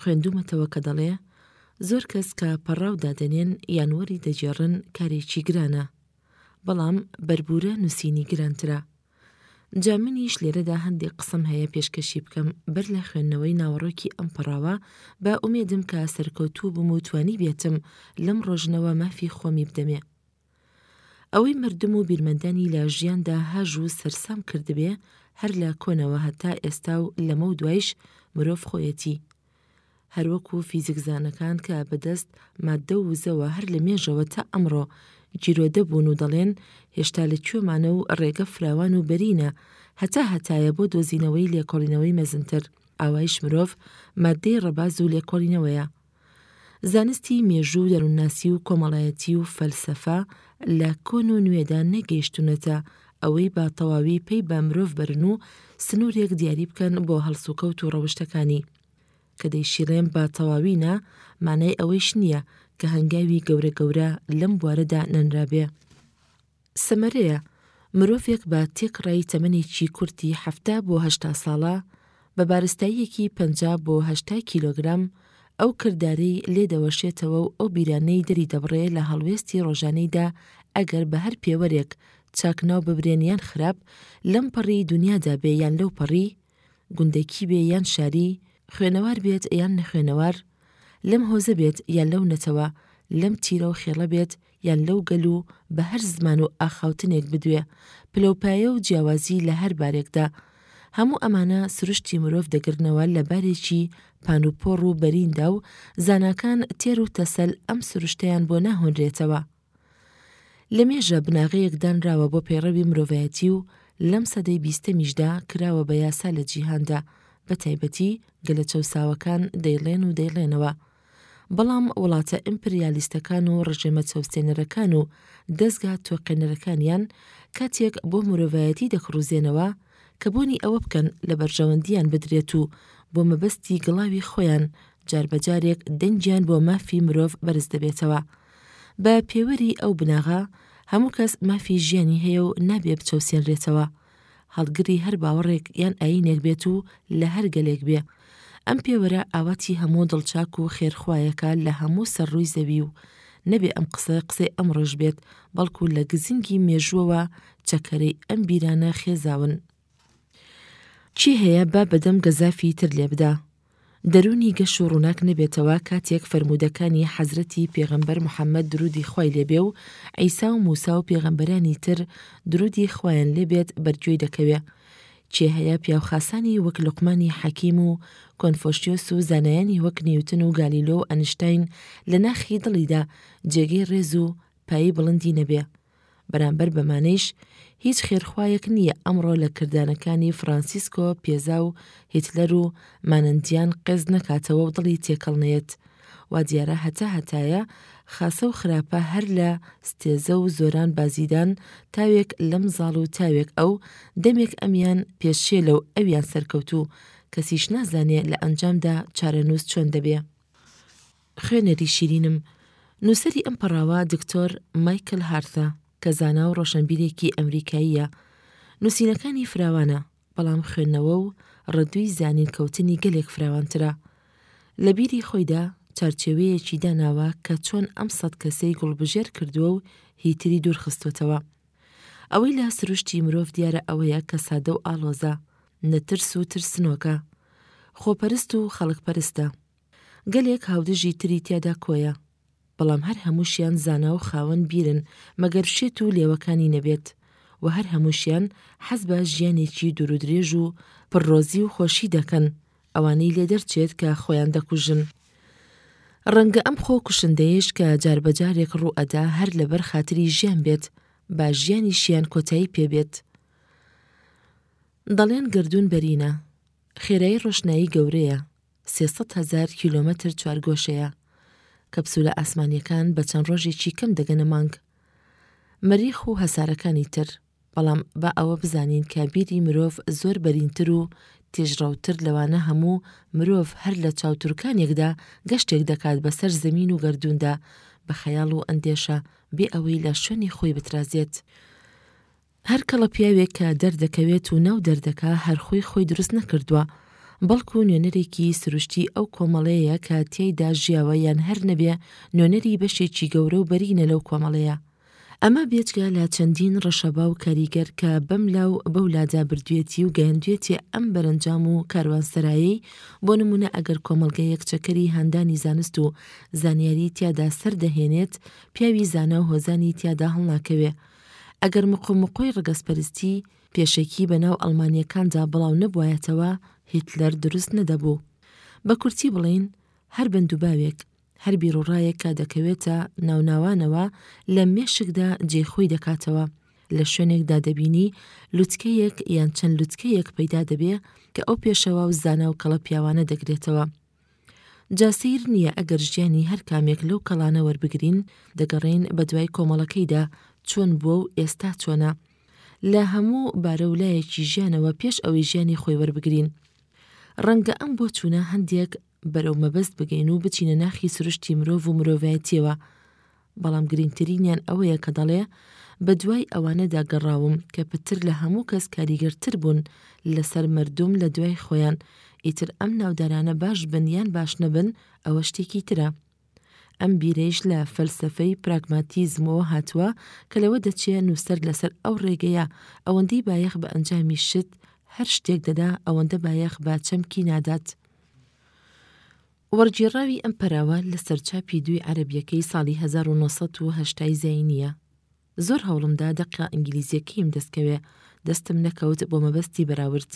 خوێندومەتەوە کە دەڵێ زۆر کەس کە پەڕاو دادەنێن یان وەری دەگێڕن کارێکی گرانە بەڵام بەربوورە نووسینی گرانترە جا منیش لێرەدا هەندێک قسەم هەیە پێشکەشی بکەم بەر لە خوێندنەوەی ناوەڕۆکی ئەم پەڕاوە بە ئومێدم کە سەرکەوتوو بم و توانی بێتم لەم ڕۆژنەوە مافی خۆمی بدەمێ ئەوەی مردم و بیرمەندانی لە ژیاندا هەژ و سەرسام کردبێ هەر لە کۆنەوە هەتا ئێستا و لەمە و دوایش مرۆڤ خۆیەتی هەروەکو فیزیکزانەکان کە بەدەست ماددە و وزەوە هەر لە مێژەوە تا ئەمڕۆ گیرۆدە بوون و دەڵێن هێشتا لە کوێمانە و ڕێگە فراوان و بەرینە هەتا هەتایە بۆ دۆزینەوەی لێکۆڵینەوەی مەزنتر ئاوایش مرۆڤ ماددەی ڕەباز و لێکۆڵینەوەیە زانستی مێژوو و دەروونناسی و کۆمەڵایەتی و فەلسەفە لە کۆن و نوێدا نەگەیشتوونەتە ئەوەی بە تەواوی پەی بە مرۆڤ بەرن و سنوورێک دیاری بکەن بۆ هەڵسوکەوت و ڕەوشتەکانی. کە دەیشیڵێم بە تەواوی نا، مانای ئەوەیش نییە کە هەنگاوی گەورە گەورە لەم بوارەدا نەنرابێ. سەمەرەیە، مرۆڤێک بە تێکڕای تەمەنێکی کورتی حەفتا بۆ هەشتا ساڵە، بە بارستاییەکی پەنجا بۆ هەشتا کیلۆگرام، ئەو کردارەی لێ دەوەشێتەوە و ئەو بیرانەی دەری دەبڕێ لە هەڵوێستی ڕۆژانەیدا ئەگەر بە هەر پێوەرێک چاک ناو ببرێن یان خراپ، لەم پەڕی دونیادا بێ یان لەو پەڕی، گوندەکی بێ یان شاری، خوێنەوار بێت یان نەخوێنەوار، لەم هۆزە بێت یان لەو نەتەوە، لەم تیرە و خێڵە بێت یان لەو گەل و بە هەر زمان و ئاخاوتنێک بدوێ، پلەوپایە و جیاوازی لە هەر بارێکدا. هەموو ئەمانە سروشتی مرۆڤ دەگرنەوە لە بارێکی پان و پۆڕ و بەریندا و زاناکان تێر و تەسەل ئەم سروشتەیان بۆ ناهۆنرێتەوە. لە مێژە بناغەیەک دانراوە بۆ پەیڕەوی مرۆڤایەتی و لەم سەدەی بیستەمیشدا کراوە بە یاسا لە جیهاندا، بە تایبەتی گەلە چەوساوەکان دەیڵێن و دەیڵێنەوە، بەڵام وڵاتە ئیمپریالیستەکان و ڕژێمە چەوسێنەرەکان و دەزگا تۆقێنەرەکانیان کاتێک بۆ مرۆڤایەتی دەکڕوزێنەوە کە بۆنی ئەوە بکەن لە بەرژەوەندیان بدرێت و بۆ مەبەستی گڵاوی خۆیان جار بە جارێک دەنگیان بۆ مافی مرۆڤ بەرز دەبێتەوە بە پێوەری ئەو بناغە هەموو کەس مافی ژیانی هەیە و نابێ بچەوسێنرێتەوە هەڵگری هەر باوەڕێک یان ئایینێک بێت و لە هەر گەلێک بێ. ئەم پێوەرە ئاواتی هەموو دڵچاک و خێرخوایەکە لە هەموو سەر ڕووی زەوی و نەبێ ئەم قسە قسەی ئەمڕۆش بێت بەڵکوو لە گزنگی مێژووەوە چەکەرەی ئەم بیرانە خێزاون. چی هەیە با بەدەم گەزافی تر لێ بدا؟ دەروونی گەش و ڕووناک نەبێتەوە کاتێک فەرموودەکانی حەزرەتی پێغەمبەر محەممەد دروودی خوای لێ بێ و عیسا و مووسا و پێغەمبەرانی تر دروودی خوایان لێ بێت بەر گوێی دەکەوێ. کێ هەیە پیاوخاسانی وەک لوقمانی حەکیم و کۆنفۆشیۆس و زانایانی وەک نیوتن و گالیلۆ و ئەنشتاین لە ناخی دڵیدا جێگەی ڕێز و پایەی بڵندی نەبێ؟ بەرامبەر بەمانەیش هیچ خێرخوایەک نییە ئەمڕۆ لە کردانەکانی فرانسیسکۆ پێزا و هیتلەر و مانندیان قێز نەکاتەوە و دڵی تێکەڵ نەیەت. وا دیارە هەتا هەتایە خاسە و خراپە هەر لە ستێزە و زۆران بازیدان، تاوێک لەم زاڵ و تاوێک ئەو، دەمێک ئەمیان پێشێلە و ئەویان سەرکەوتوو، کەسیش نازانێ لە ئەنجامدا چارەنووس چۆن دەبێ. خوێنەری شیرینم، نووسەری ئەم پەڕاوە دکتۆر مایکل هارتە کە زانا و ڕۆشنبیرێکی ئەمریکاییە. نووسینەکانی فراوانە، بەڵام خوێندنەوە و ڕەدووی زانین کەوتنی گەلێک فراوانترە. لە بیری خۆیدا چارچێوەیەکی داناوە کە چۆن ئەم سەد کەسەی گوڵبژێر کردووە و هیتری دوورخستوەتەوە. ئەوەی لە سروشتی مرۆڤ دیارە ئەوەیە کە سادە و ئاڵۆزە، نەترس و ترسنۆکە، خۆپەرست و خەڵکپەرستە. گەلێک هاودژی تری تیادا کۆیە. بەڵام هەر هەمووشیان زانا و خاوەن بیرن مەگەر شێت و لێوەکانی نەبێت و هەر هەمووشیان حەز بە ژیانێکی دوورودرێژ و پڕ ڕۆزی و خۆشی دەکەن ئەوانەی لێ دەرچێت کە خۆیان دەکوژن. ڕەنگە ئەم خۆ کوشندەیەش کە جار بە جارێک ڕوو ئەدا هەر لەبەر خاتری ژیان بێت با ژیانیشیان کۆتایی پێ بێت. دەڵێن گەردوون بەرینە. خێرایی ڕۆشنایی گەورەیە. سێ سەد هەزار کیلۆمەتر چوارگۆشەیە. کەپسولە ئاسمانییەکان بە چەند ڕۆژێکی کەم دەگەنە مانگ. مەریخ و هەسارەکانی تر. بەڵام با ئەوە بزانین کە بیری مرۆڤ زۆر بەرینتر و تێژڕەوتر لەوانە هەموو، مرۆڤ هەر لە چاوتروکانێکدا گەشتێک دەکات بەسەر زەمین و گەردووندا بە خەیاڵ و ئەندێشە بێ ئەوەی لە شوێنی خۆی بترازێت. هەر کەڵەپیاوێک کە دەردەکەوێت و ناو دەردەکە هەر خۆی خۆی دروست نەکردووە، بەڵکو نوێنەرێکی سروشتی ئەو کۆمەڵەیە کە تیایدا ژیاوە یان هەر نەبێ نوێنەری بەشێکی گەورە و بەرینە لەو کۆمەڵەیە. ئەمە بێجگە لە چەندین ڕەشەبا و کاریگەر کە بەم لا و بەو لادا بردوێتی و گەیاندوێتیە ئەم بەرەنجام و کاروانسەرایەی، بۆ نمونە ئەگەر کۆمەڵگەیەک چەکەری هاندانی زانست و زانیاری تیادا سەردەهێنێت، پیاوی زانا و هۆزانی تیادا هەڵناکەوێ، ئەگەر مقۆمقۆی ڕەگەزپەرستی پێشەکی بە ناو ئەڵمانییەکاندا بڵاو نەبوایەتەوە، هیتلەر دروست نەدەبوو. بە کورتی بڵێین، هەر بەندوباوێک، هەر بیروڕایەک کە دەکەوێتە ناوناوانەوە لە مێشکدا جێی خۆی دەکاتەوە. لە شوێنێکدا دەبینی لوتکەیەک یان چەند لوتکەیەک پەیدا دەبێ کە ئەو پێشەوا و زانا و کەڵە پیاوانە دەگرێتەوە. جا سەیر نییە ئەگەر ژیانی هەر کامێک لەو کەڵانە وەربگرین، دەگەڕێین بە دوای کۆمەڵەکەیدا، چۆن بووە و ئێستا چۆنە. لە هەموو بارە و لایەکی ژیانەوە پێش ئەوەی ژیانی خۆی وەربگرین. ڕەنگە ئەم بۆچوونە هەندێک بەرەو مەبەست بگەین و بچینە ناخی سروشتی مرۆڤ و مرۆڤایەتییەوە، بەڵام گرینگترینیان ئەوەیە کە دەڵێ، بە دوای ئەوانەدا گەڕاوم کە پتر لە هەموو کەس کاریگەرتر بوون لە سەر مەردوم لە دوای خۆیان، ئیتر ئەم ناودارانە باش بن یان باش نەبن ئەوە شتێکی ترە. ئەم بیرەیش لە فەلسەفەی پراگماتیزمەوە هاتووە کە لەوە دەچێ نووسەر لە سەر ئەو ڕێگەیە ئەوەندەی بایەخ بە ئەنجامی شت هەر شتێک دەدا ئەوەندە بایەخ بە چەمکی نادات. وەرگێڕاوی ئەم پەراوە لە سەرچاپی دووی عەرەبییەکەی ساڵی هەزار و نۆ سەد و هەشتا ی زایینییە. زۆر هەوڵم دا دەقە ئینگلیزییەکەیم دەست کەوێ، دەستم نەکەوت بۆ مەبەستی بەراورد.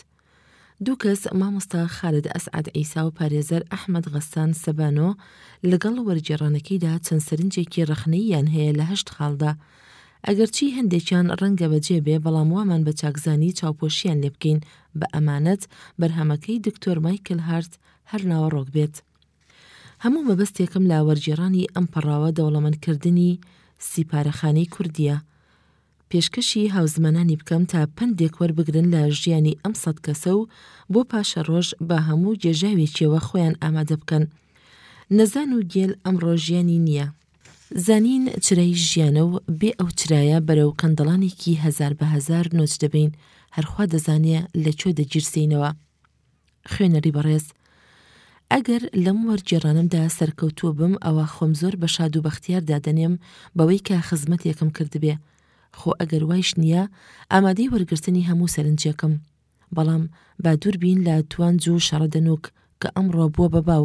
دوو کەس، مامۆستا خالد ئەسعەد عیسا و پارێزەر ئەحمەد غەسان سەبانۆ، لەگەڵ وەرگێڕانەکەیدا چەند سەرنجێکی ڕەخنەییان هەیە لە هەشت خاڵدا. ئەگەرچی هەندێکیان ڕەنگە بەجێ بێ، بەڵام وامان بە چاکزانی چاوپۆشییان لێ بکەین بە ئەمانەت، بەرهەمەکەی دکتۆر مایکل هارت، هەر ناوەڕۆک بێت. هەموو مەبەستێکم لە وەرگێڕانی ئەم پەڕاوە دەوڵەمەندکردنی سیپارەخانەی کوردییە. پێشکەشی هاوزمانانی بکەم تا پەندێک وەربگرن لە ژیانی ئەم سەد کەسە و بۆ پاشە ڕۆژ بە هەموو گێژاوێکیەوە خۆیان ئامادە بکەن. نەزان و گێل ئەمڕۆ ژیانی نییە. زانین چرای ژیانە و بێ ئەو چرایە بەرەو کەندەڵانێکی هەزار بە هەزار نۆچ دەبین، هەر خوا دەزانێ لە کوێ دەگیرسێینەوە. خوێنەری بەڕێز ئەگەر لەم وەرگێڕانەمدا سەرکەوتووە بم ئەوە خۆم زۆر بە شاد و بەختیار دادەنێم بەوەی کە خزمەتێکم کردبێ خۆ ئەگەر وایش نییە ئامادەی وەرگرتنی هەموو سەرنجێکم بەڵام با دوور بین لە توانج و شەڕە دەنووک کە ئەمڕۆ بووە بە باو